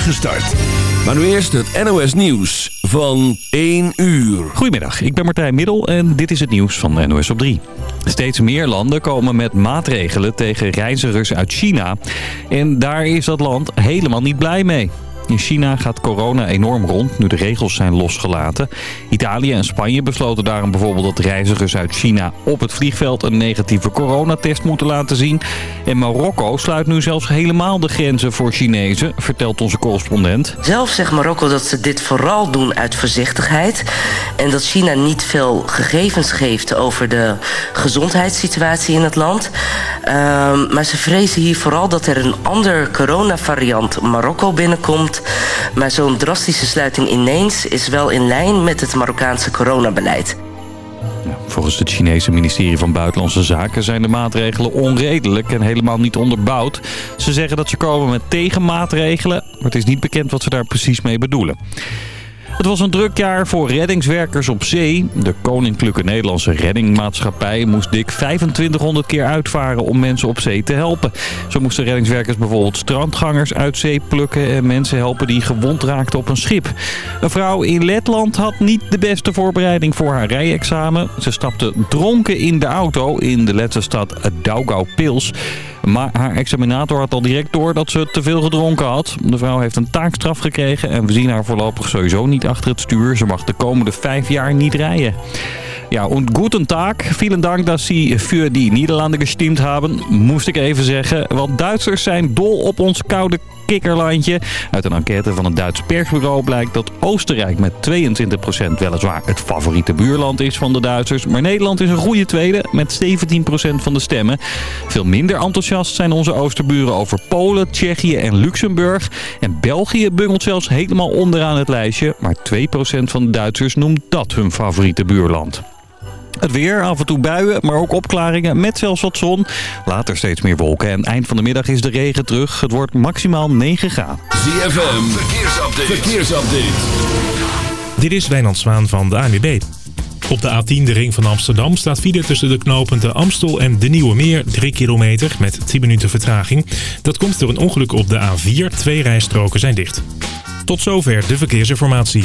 start. Maar nu eerst het NOS Nieuws van 1 uur. Goedemiddag, ik ben Martijn Middel en dit is het nieuws van NOS op 3. Steeds meer landen komen met maatregelen tegen reizigers uit China. En daar is dat land helemaal niet blij mee. In China gaat corona enorm rond nu de regels zijn losgelaten. Italië en Spanje besloten daarom bijvoorbeeld dat reizigers uit China op het vliegveld een negatieve coronatest moeten laten zien. En Marokko sluit nu zelfs helemaal de grenzen voor Chinezen, vertelt onze correspondent. Zelf zegt Marokko dat ze dit vooral doen uit voorzichtigheid. En dat China niet veel gegevens geeft over de gezondheidssituatie in het land. Ehm, maar ze vrezen hier vooral dat er een ander coronavariant Marokko binnenkomt maar zo'n drastische sluiting ineens is wel in lijn met het Marokkaanse coronabeleid. Volgens het Chinese ministerie van Buitenlandse Zaken zijn de maatregelen onredelijk en helemaal niet onderbouwd. Ze zeggen dat ze komen met tegenmaatregelen, maar het is niet bekend wat ze daar precies mee bedoelen. Het was een druk jaar voor reddingswerkers op zee. De Koninklijke Nederlandse Reddingmaatschappij moest dik 2500 keer uitvaren om mensen op zee te helpen. Zo moesten reddingswerkers bijvoorbeeld strandgangers uit zee plukken en mensen helpen die gewond raakten op een schip. Een vrouw in Letland had niet de beste voorbereiding voor haar rijexamen. Ze stapte dronken in de auto in de Letse stad Daugavpils. Maar haar examinator had al direct door dat ze te veel gedronken had. De vrouw heeft een taakstraf gekregen en we zien haar voorlopig sowieso niet achter het stuur. Ze mag de komende vijf jaar niet rijden. Ja, und guten Tag. Vielen Dank dat Sie für die Niederlanden gestemd hebben. Moest ik even zeggen. Want Duitsers zijn dol op ons koude kikkerlandje. Uit een enquête van een Duits persbureau blijkt dat Oostenrijk met 22% weliswaar het favoriete buurland is van de Duitsers. Maar Nederland is een goede tweede met 17% van de stemmen. Veel minder enthousiast zijn onze Oosterburen over Polen, Tsjechië en Luxemburg. En België bungelt zelfs helemaal onderaan het lijstje. Maar 2% van de Duitsers noemt dat hun favoriete buurland. Het weer, af en toe buien, maar ook opklaringen met zelfs wat zon. Later steeds meer wolken en eind van de middag is de regen terug. Het wordt maximaal 9 graden. ZFM, verkeersupdate. verkeersupdate. Dit is Wijnand Zwaan van de ANWB. Op de A10, de ring van Amsterdam, staat file tussen de knooppunten Amstel en de Nieuwe Meer. 3 kilometer met 10 minuten vertraging. Dat komt door een ongeluk op de A4. Twee rijstroken zijn dicht. Tot zover de verkeersinformatie.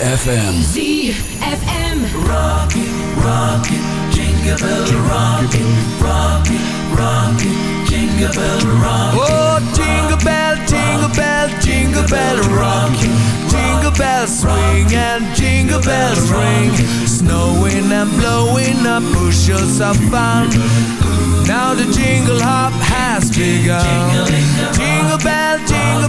Dark. ZFM. ZFM. Rocket, rocket, jingle bell rocket, rocket, rocket, jingle bell rocket. Oh, jingle bell, jingle bell, jingle bell rock. Jingle bells swing and jingle bells ring. Snowing and blowing up bushels of fun. Now the jingle hop has begun. Jingle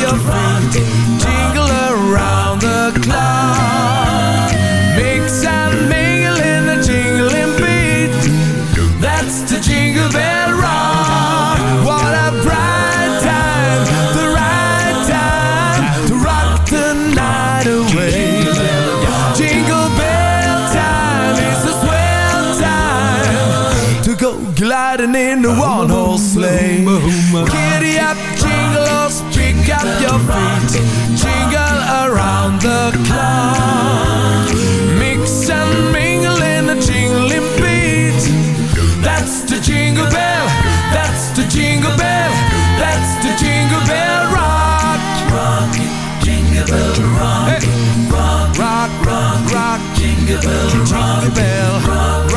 Your feet. Jingle around the clock. jingle around the clock. Mix and mingle in a jingling beat. That's the jingle bell. That's the jingle bell. That's the jingle bell rock. Rock jingle bell rock. Hey. Rock, rock, rock, rock, jingle bell, jingle bell, rock.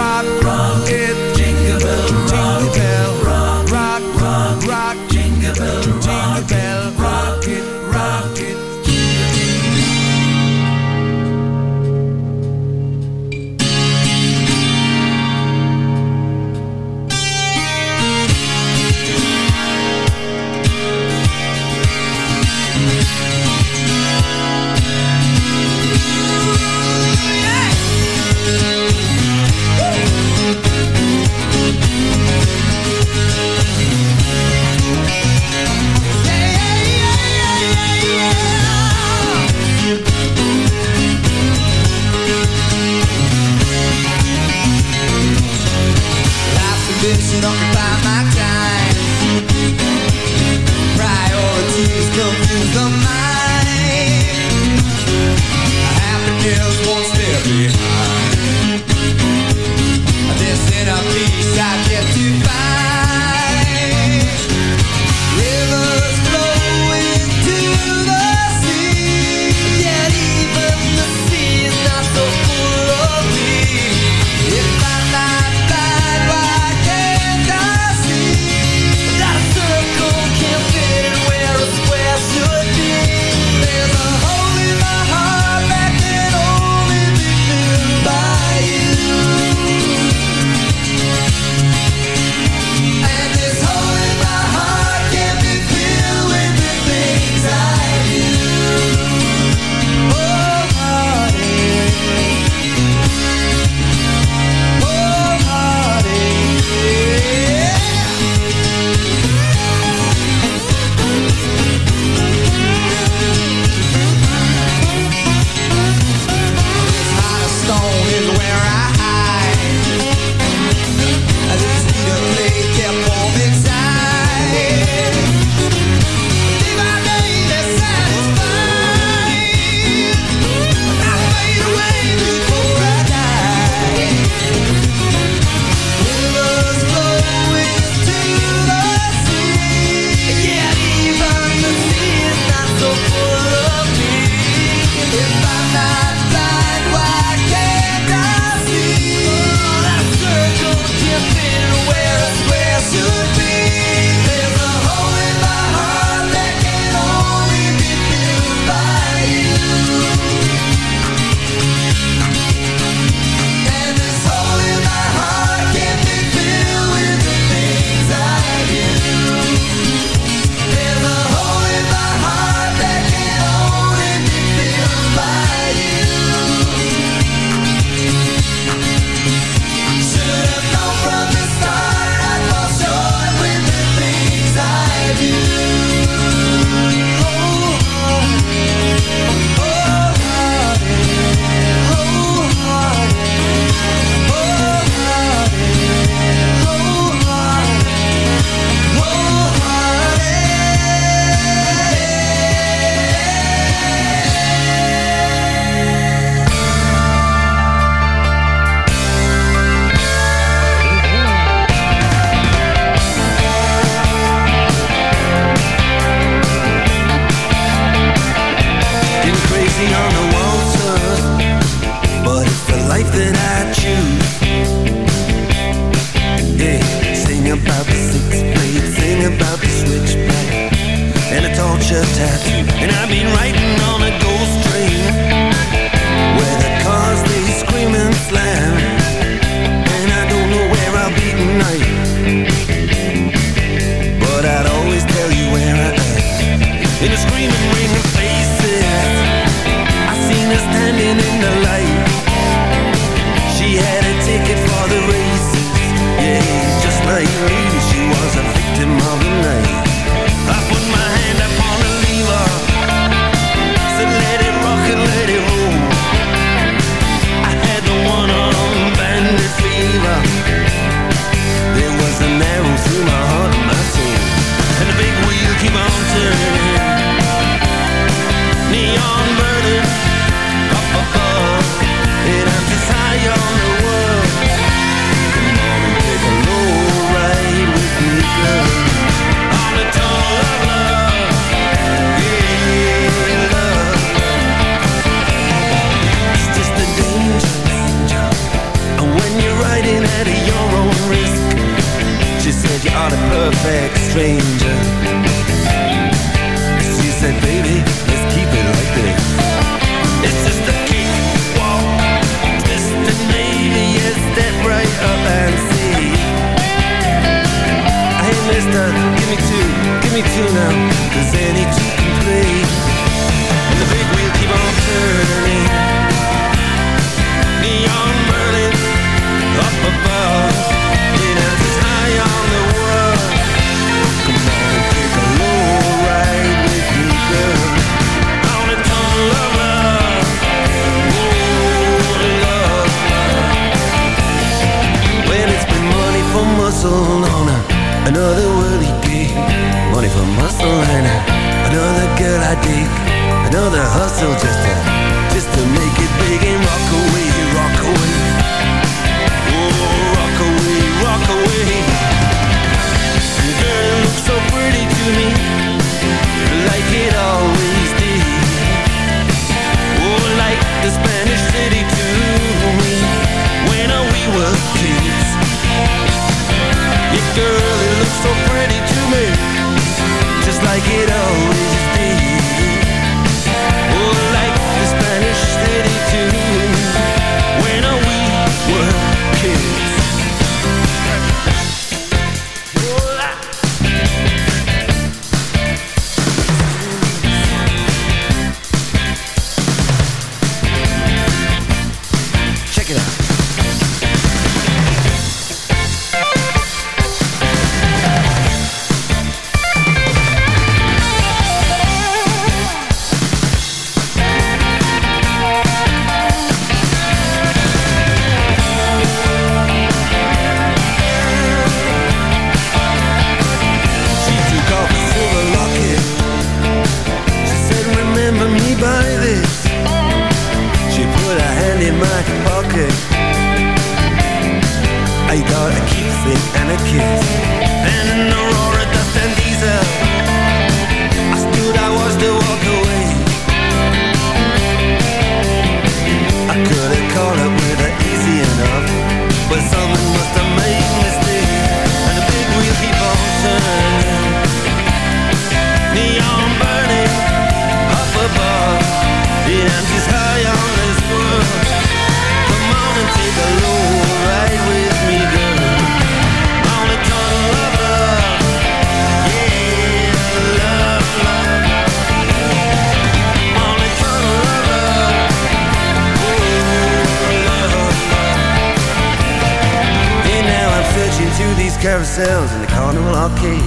Carousels in the carnival arcade.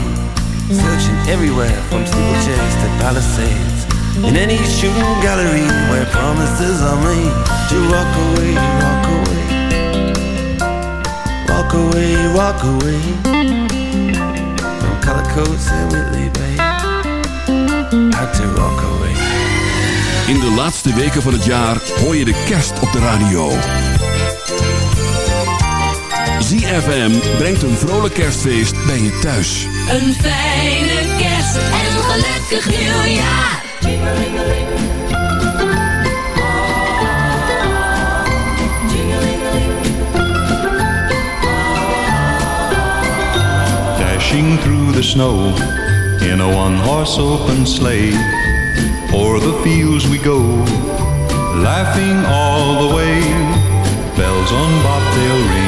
Searching everywhere from steeplechase to palisades. In any shooting gallery where promises are made to walk away, walk away. Walk away, walk away. From Cullercoats and Whitley Bay. To away. In de laatste weken van het jaar hoor je de kerst op de radio. ZFM brengt een vrolijk kerstfeest bij je thuis. Een fijne kerst en een gelukkig nieuwjaar. Dashing through the snow in a one-horse open sleigh. O'er the fields we go, laughing all the way. Bells on bobtail ring,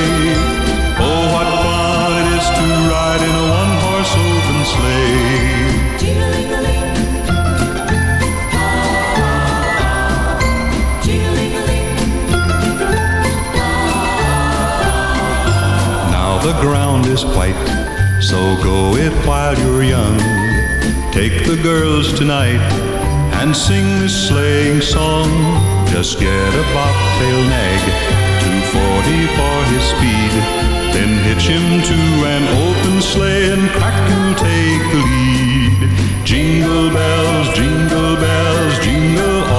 Ground is white, so go it while you're young. Take the girls tonight and sing this sleighing song. Just get a bobtail nag, 240 for his speed. Then hitch him to an open sleigh and crack you'll take the lead. Jingle bells, jingle bells, jingle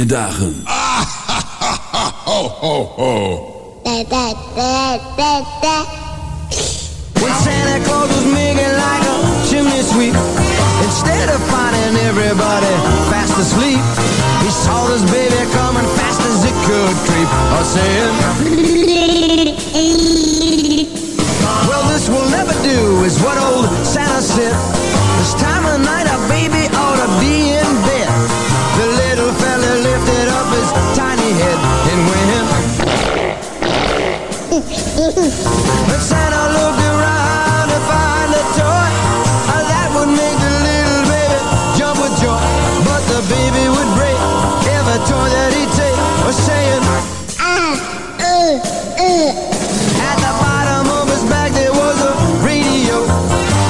fijne dagen. was saying ah, uh, uh. At the bottom of his bag there was a radio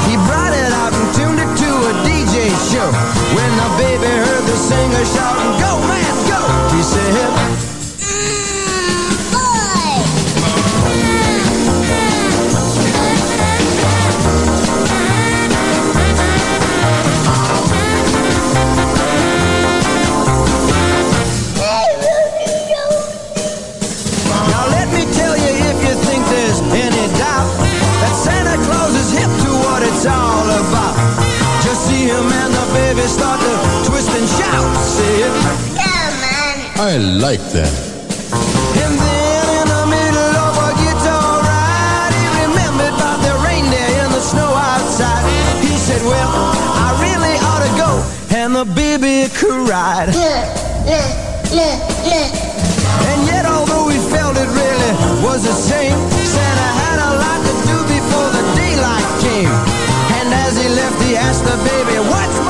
He brought it out and tuned it to a DJ show When the baby heard the singer shouting, go man, go He said baby, start to twist and shout. Say it. Come on. I like that. And then in the middle of a guitar ride, he remembered about the reindeer and the snow outside. He said, well, I really ought to go. And the baby could cried. and yet, although he felt it really was the same, Santa had a lot to do before the daylight came. And as he left, he asked the baby, what's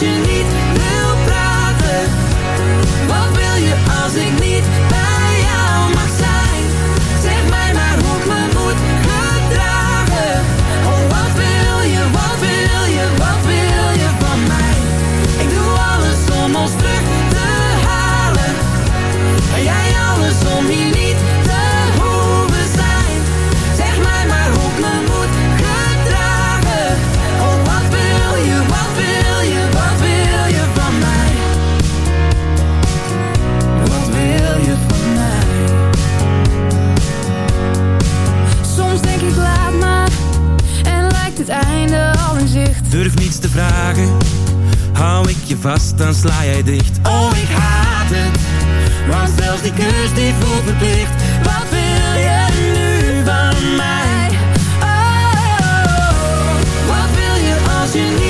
是你。je vast, dan sla jij dicht Oh, ik haat het Want zelfs die kus die voelt verplicht Wat wil je nu van mij? Oh, wat wil je als je niet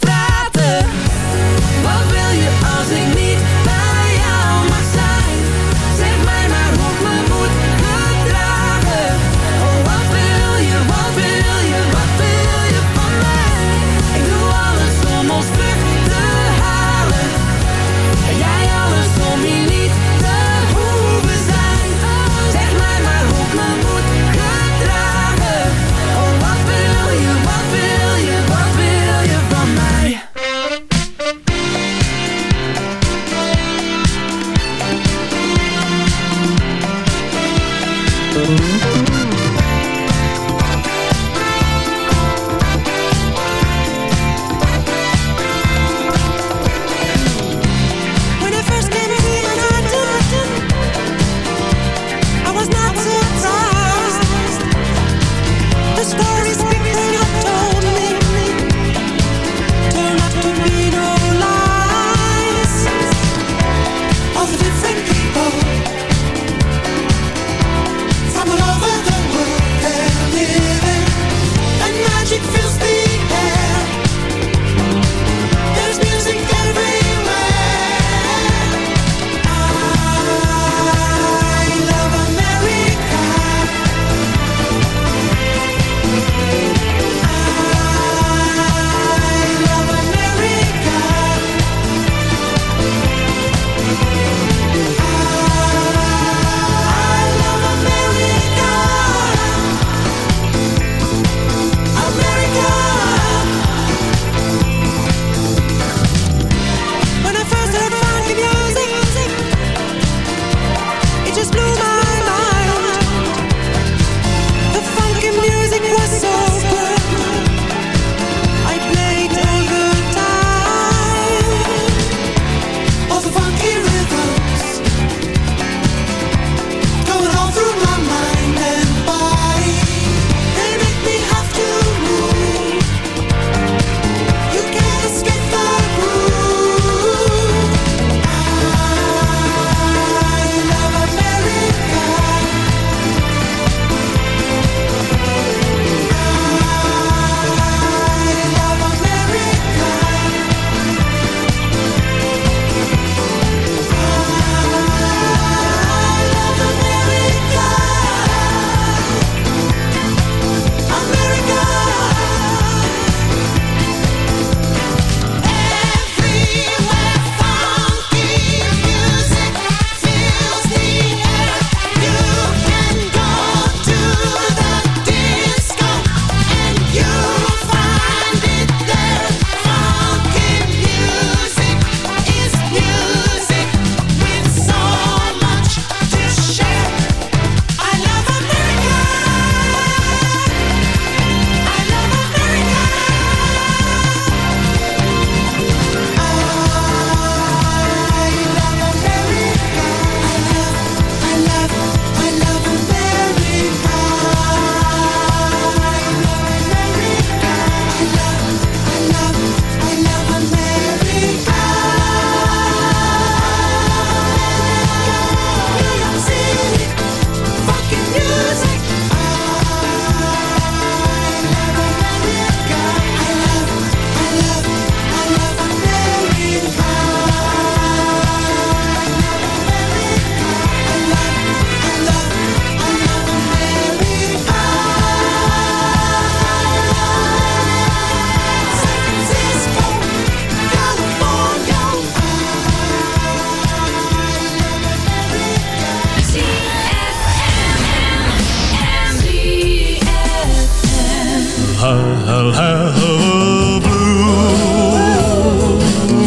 I'll have a blue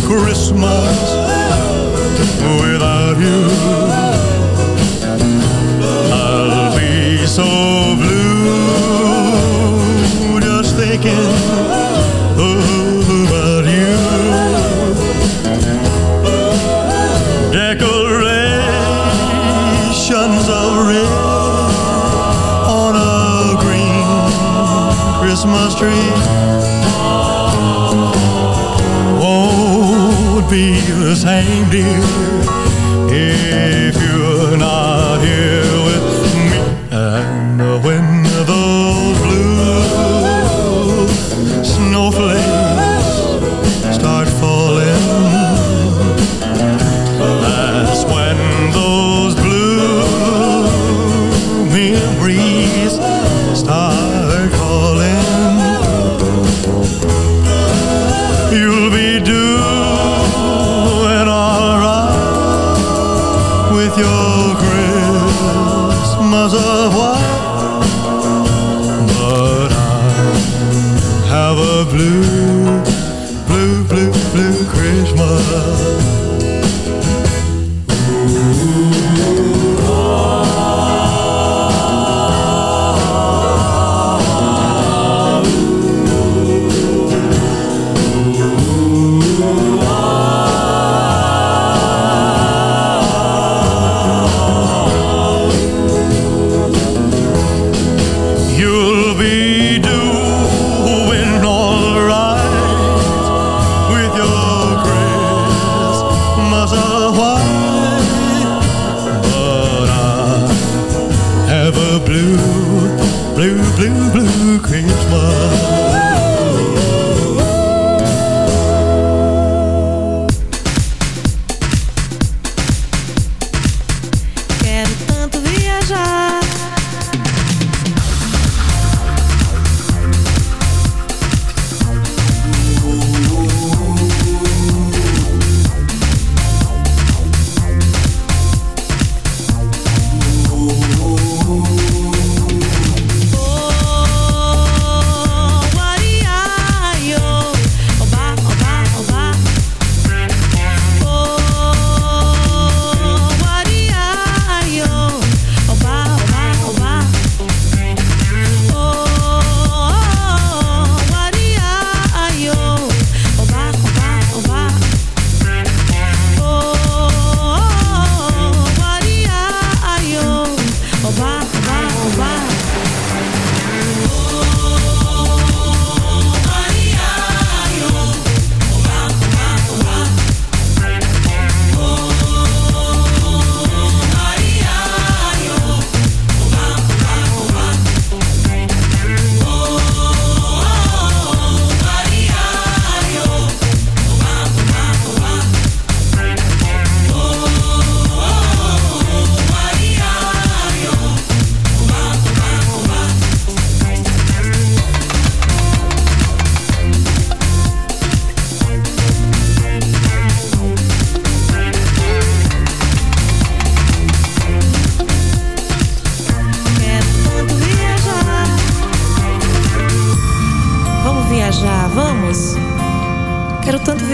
Christmas. time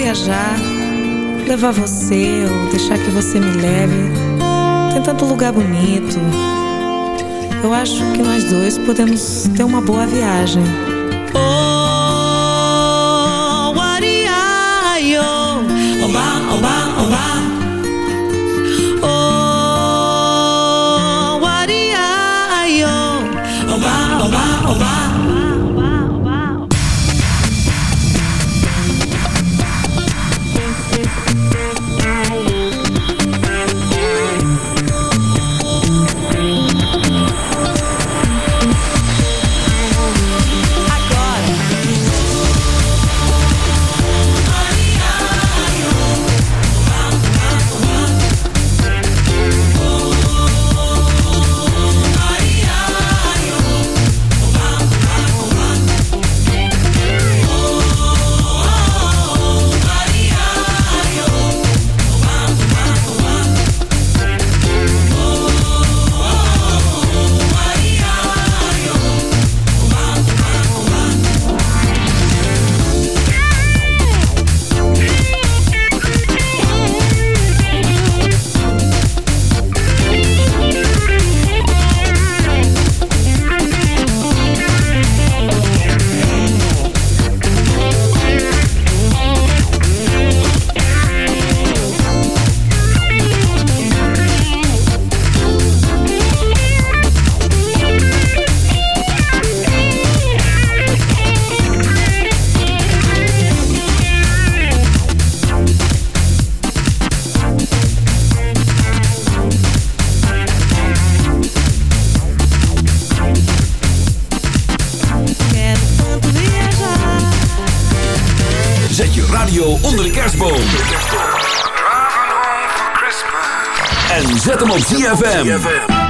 viajar, levar você ou deixar que você me leve. Tem tanto lugar bonito. Eu acho que nós dois podemos ter uma boa viagem. Oh, what are you? Oba, oba, oba. ZFM.